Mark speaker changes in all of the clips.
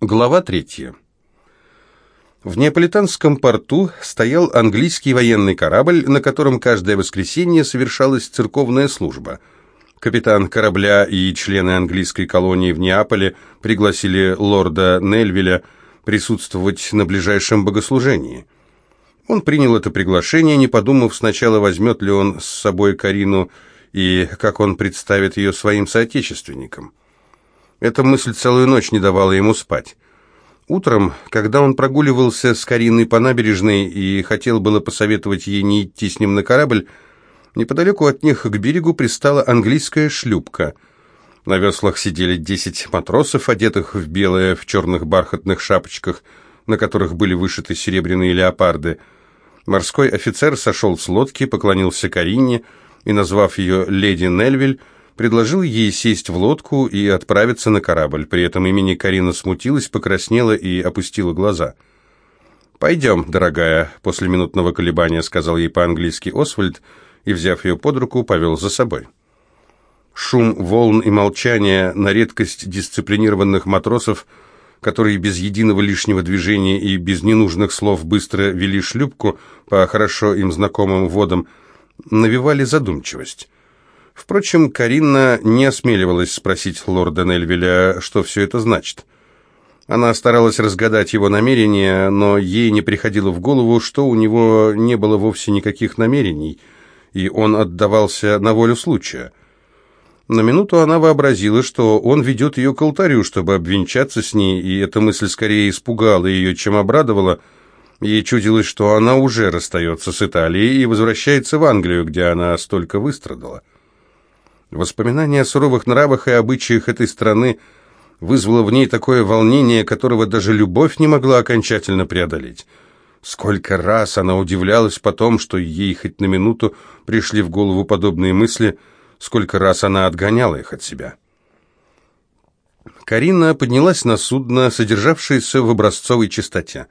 Speaker 1: Глава третья. В Неаполитанском порту стоял английский военный корабль, на котором каждое воскресенье совершалась церковная служба. Капитан корабля и члены английской колонии в Неаполе пригласили лорда Нельвиля присутствовать на ближайшем богослужении. Он принял это приглашение, не подумав сначала, возьмет ли он с собой Карину и как он представит ее своим соотечественникам. Эта мысль целую ночь не давала ему спать. Утром, когда он прогуливался с Кариной по набережной и хотел было посоветовать ей не идти с ним на корабль, неподалеку от них к берегу пристала английская шлюпка. На веслах сидели десять матросов, одетых в белое, в черных бархатных шапочках, на которых были вышиты серебряные леопарды. Морской офицер сошел с лодки, поклонился Карине и, назвав ее «Леди Нельвиль», предложил ей сесть в лодку и отправиться на корабль. При этом имени Карина смутилась, покраснела и опустила глаза. «Пойдем, дорогая», — после минутного колебания сказал ей по-английски Освальд и, взяв ее под руку, повел за собой. Шум волн и молчание на редкость дисциплинированных матросов, которые без единого лишнего движения и без ненужных слов быстро вели шлюпку по хорошо им знакомым водам, навевали задумчивость. Впрочем, Карина не осмеливалась спросить лорда Нельвеля, что все это значит. Она старалась разгадать его намерения, но ей не приходило в голову, что у него не было вовсе никаких намерений, и он отдавался на волю случая. На минуту она вообразила, что он ведет ее к алтарю, чтобы обвенчаться с ней, и эта мысль скорее испугала ее, чем обрадовала. Ей чудилось, что она уже расстается с Италией и возвращается в Англию, где она столько выстрадала. Воспоминание о суровых нравах и обычаях этой страны вызвало в ней такое волнение, которого даже любовь не могла окончательно преодолеть. Сколько раз она удивлялась потом, что ей хоть на минуту пришли в голову подобные мысли, сколько раз она отгоняла их от себя. Карина поднялась на судно, содержавшееся в образцовой чистоте.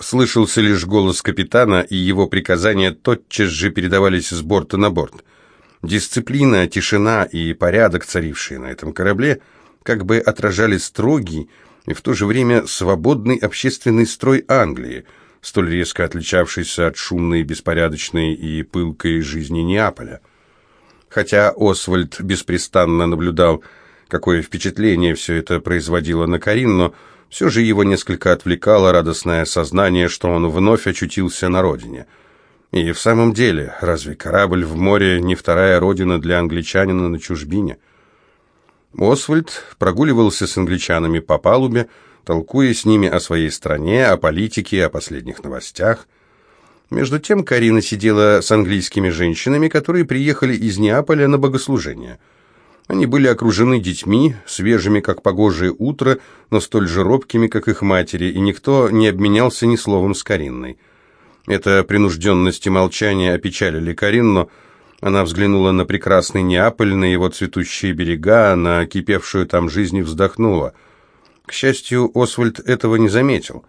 Speaker 1: Слышался лишь голос капитана, и его приказания тотчас же передавались с борта на борт – Дисциплина, тишина и порядок, царившие на этом корабле, как бы отражали строгий и в то же время свободный общественный строй Англии, столь резко отличавшийся от шумной, беспорядочной и пылкой жизни Неаполя. Хотя Освальд беспрестанно наблюдал, какое впечатление все это производило на Каринну, все же его несколько отвлекало радостное сознание, что он вновь очутился на родине – и в самом деле, разве корабль в море не вторая родина для англичанина на чужбине? Освальд прогуливался с англичанами по палубе, толкуя с ними о своей стране, о политике, о последних новостях. Между тем Карина сидела с английскими женщинами, которые приехали из Неаполя на богослужение. Они были окружены детьми, свежими, как погожее утро, но столь же робкими, как их матери, и никто не обменялся ни словом с Каринной. Эта принужденность и молчание опечалили Каринну. Она взглянула на прекрасный Неаполь, на его цветущие берега, на кипевшую там жизнь и вздохнула. К счастью, Освальд этого не заметил.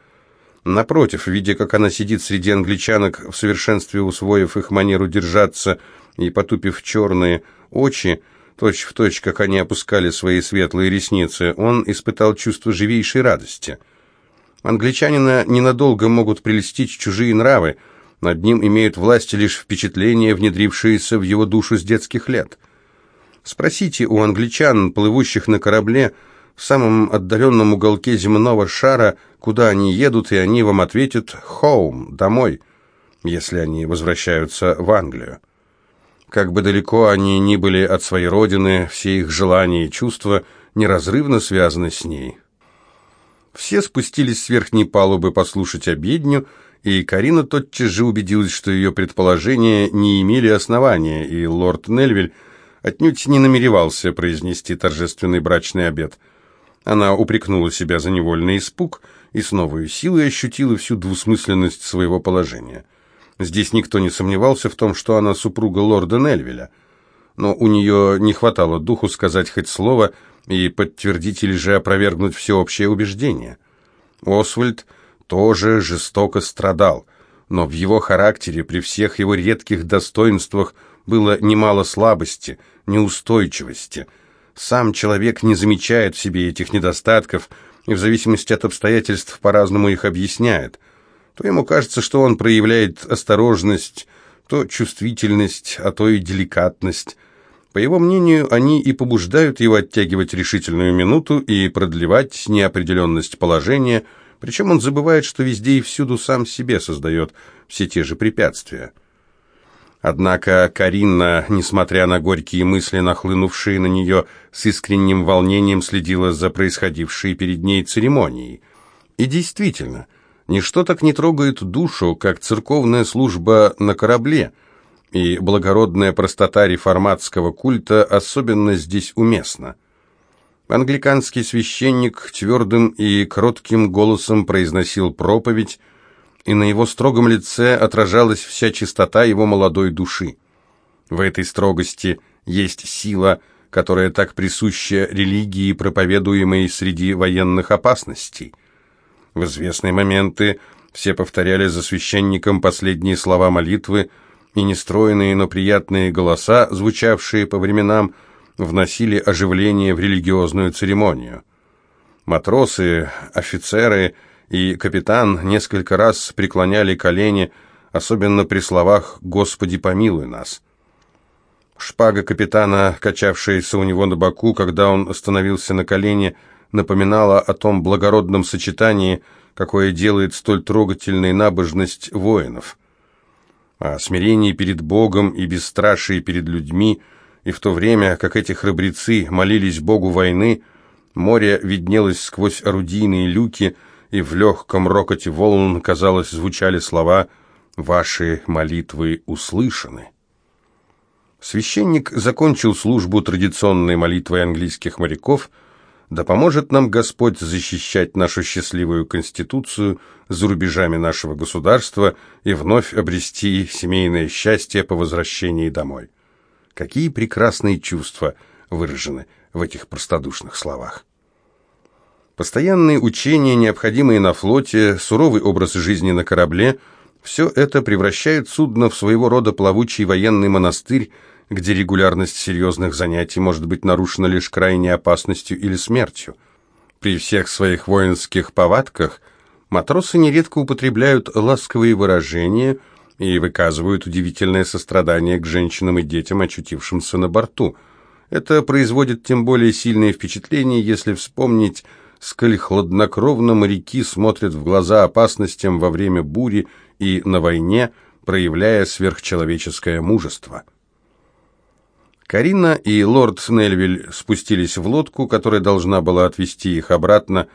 Speaker 1: Напротив, видя, как она сидит среди англичанок, в совершенстве усвоив их манеру держаться и потупив черные очи, точь в точь, как они опускали свои светлые ресницы, он испытал чувство живейшей радости – Англичанина ненадолго могут прелестить чужие нравы, над ним имеют власть лишь впечатления, внедрившиеся в его душу с детских лет. Спросите у англичан, плывущих на корабле, в самом отдаленном уголке земного шара, куда они едут, и они вам ответят «home», «домой», если они возвращаются в Англию. Как бы далеко они ни были от своей родины, все их желания и чувства неразрывно связаны с ней. Все спустились с верхней палубы послушать обедню, и Карина тотчас же убедилась, что ее предположения не имели основания, и лорд Нельвиль отнюдь не намеревался произнести торжественный брачный обед. Она упрекнула себя за невольный испуг и с новой силой ощутила всю двусмысленность своего положения. Здесь никто не сомневался в том, что она супруга лорда Нельвиля, но у нее не хватало духу сказать хоть слово – и подтвердить или же опровергнуть всеобщее убеждение. Освальд тоже жестоко страдал, но в его характере, при всех его редких достоинствах, было немало слабости, неустойчивости. Сам человек не замечает в себе этих недостатков, и в зависимости от обстоятельств по-разному их объясняет. То ему кажется, что он проявляет осторожность, то чувствительность, а то и деликатность. По его мнению, они и побуждают его оттягивать решительную минуту и продлевать неопределенность положения, причем он забывает, что везде и всюду сам себе создает все те же препятствия. Однако Карина, несмотря на горькие мысли, нахлынувшие на нее, с искренним волнением следила за происходившей перед ней церемонией. И действительно, ничто так не трогает душу, как церковная служба на корабле, и благородная простота реформатского культа особенно здесь уместна. Англиканский священник твердым и кротким голосом произносил проповедь, и на его строгом лице отражалась вся чистота его молодой души. В этой строгости есть сила, которая так присуща религии, проповедуемой среди военных опасностей. В известные моменты все повторяли за священником последние слова молитвы, и нестроенные, но приятные голоса, звучавшие по временам, вносили оживление в религиозную церемонию. Матросы, офицеры и капитан несколько раз преклоняли колени, особенно при словах «Господи, помилуй нас». Шпага капитана, качавшаяся у него на боку, когда он остановился на колени, напоминала о том благородном сочетании, какое делает столь трогательной набожность воинов. О смирении перед Богом и бесстрашии перед людьми, и в то время, как эти храбрецы молились Богу войны, море виднелось сквозь орудийные люки, и в легком рокоте волн, казалось, звучали слова «Ваши молитвы услышаны». Священник закончил службу традиционной молитвой английских моряков «Да поможет нам Господь защищать нашу счастливую Конституцию за рубежами нашего государства и вновь обрести семейное счастье по возвращении домой». Какие прекрасные чувства выражены в этих простодушных словах. Постоянные учения, необходимые на флоте, суровый образ жизни на корабле – все это превращает судно в своего рода плавучий военный монастырь, где регулярность серьезных занятий может быть нарушена лишь крайней опасностью или смертью. При всех своих воинских повадках матросы нередко употребляют ласковые выражения и выказывают удивительное сострадание к женщинам и детям, очутившимся на борту. Это производит тем более сильное впечатление, если вспомнить сколь хладнокровно моряки смотрят в глаза опасностям во время бури и на войне, проявляя сверхчеловеческое мужество. Карина и лорд Снельвиль спустились в лодку, которая должна была отвезти их обратно.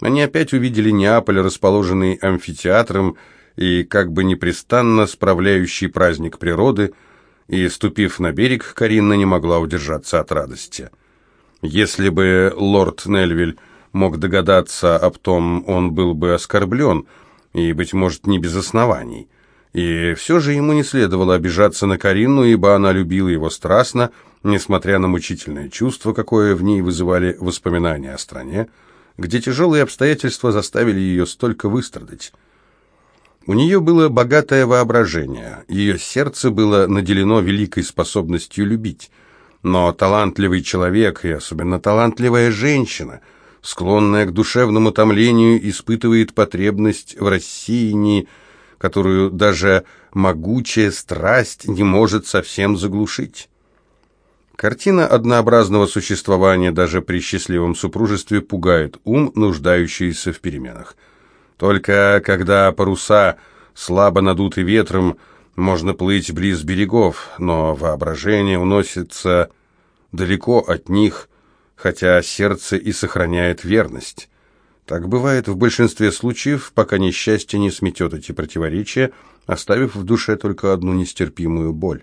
Speaker 1: Они опять увидели Неаполь, расположенный амфитеатром и как бы непрестанно справляющий праздник природы, и, ступив на берег, Карина не могла удержаться от радости. Если бы лорд Нельвиль мог догадаться об том, он был бы оскорблен, и, быть может, не без оснований. И все же ему не следовало обижаться на Карину, ибо она любила его страстно, несмотря на мучительное чувство, какое в ней вызывали воспоминания о стране, где тяжелые обстоятельства заставили ее столько выстрадать. У нее было богатое воображение, ее сердце было наделено великой способностью любить, но талантливый человек, и особенно талантливая женщина – склонная к душевному томлению, испытывает потребность в рассеянии, которую даже могучая страсть не может совсем заглушить. Картина однообразного существования даже при счастливом супружестве пугает ум, нуждающийся в переменах. Только когда паруса слабо надуты ветром, можно плыть близ берегов, но воображение уносится далеко от них, хотя сердце и сохраняет верность. Так бывает в большинстве случаев, пока несчастье не сметет эти противоречия, оставив в душе только одну нестерпимую боль.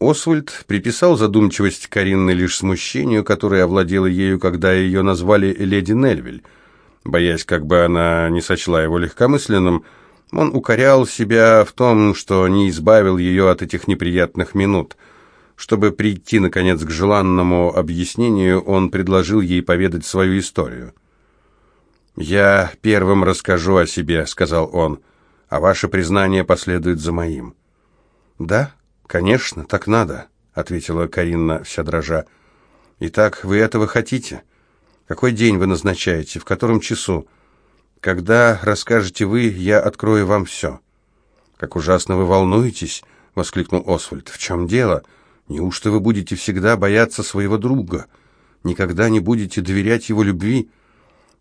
Speaker 1: Освальд приписал задумчивость Каринны лишь смущению, которое овладело ею, когда ее назвали леди Нельвиль. Боясь, как бы она не сочла его легкомысленным, он укорял себя в том, что не избавил ее от этих неприятных минут – чтобы прийти, наконец, к желанному объяснению, он предложил ей поведать свою историю. «Я первым расскажу о себе», — сказал он, — «а ваше признание последует за моим». «Да, конечно, так надо», — ответила Каринна, вся дрожа. «Итак, вы этого хотите?» Какой день вы назначаете? В котором часу? Когда расскажете вы, я открою вам все». «Как ужасно вы волнуетесь!» — воскликнул Освальд. «В чем дело? Неужто вы будете всегда бояться своего друга? Никогда не будете доверять его любви?»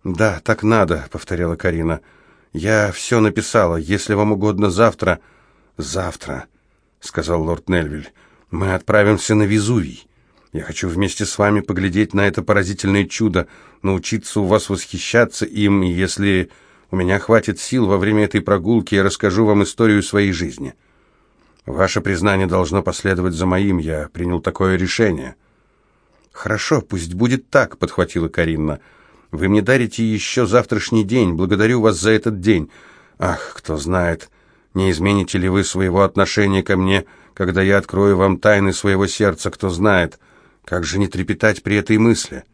Speaker 1: «Да, так надо», — повторяла Карина. «Я все написала. Если вам угодно завтра...» «Завтра», — сказал лорд Нельвиль, — «мы отправимся на Везувий. Я хочу вместе с вами поглядеть на это поразительное чудо, научиться у вас восхищаться им, и если у меня хватит сил во время этой прогулки, я расскажу вам историю своей жизни. Ваше признание должно последовать за моим, я принял такое решение». «Хорошо, пусть будет так», — подхватила Каринна. «Вы мне дарите еще завтрашний день, благодарю вас за этот день. Ах, кто знает, не измените ли вы своего отношения ко мне, когда я открою вам тайны своего сердца, кто знает. Как же не трепетать при этой мысли?»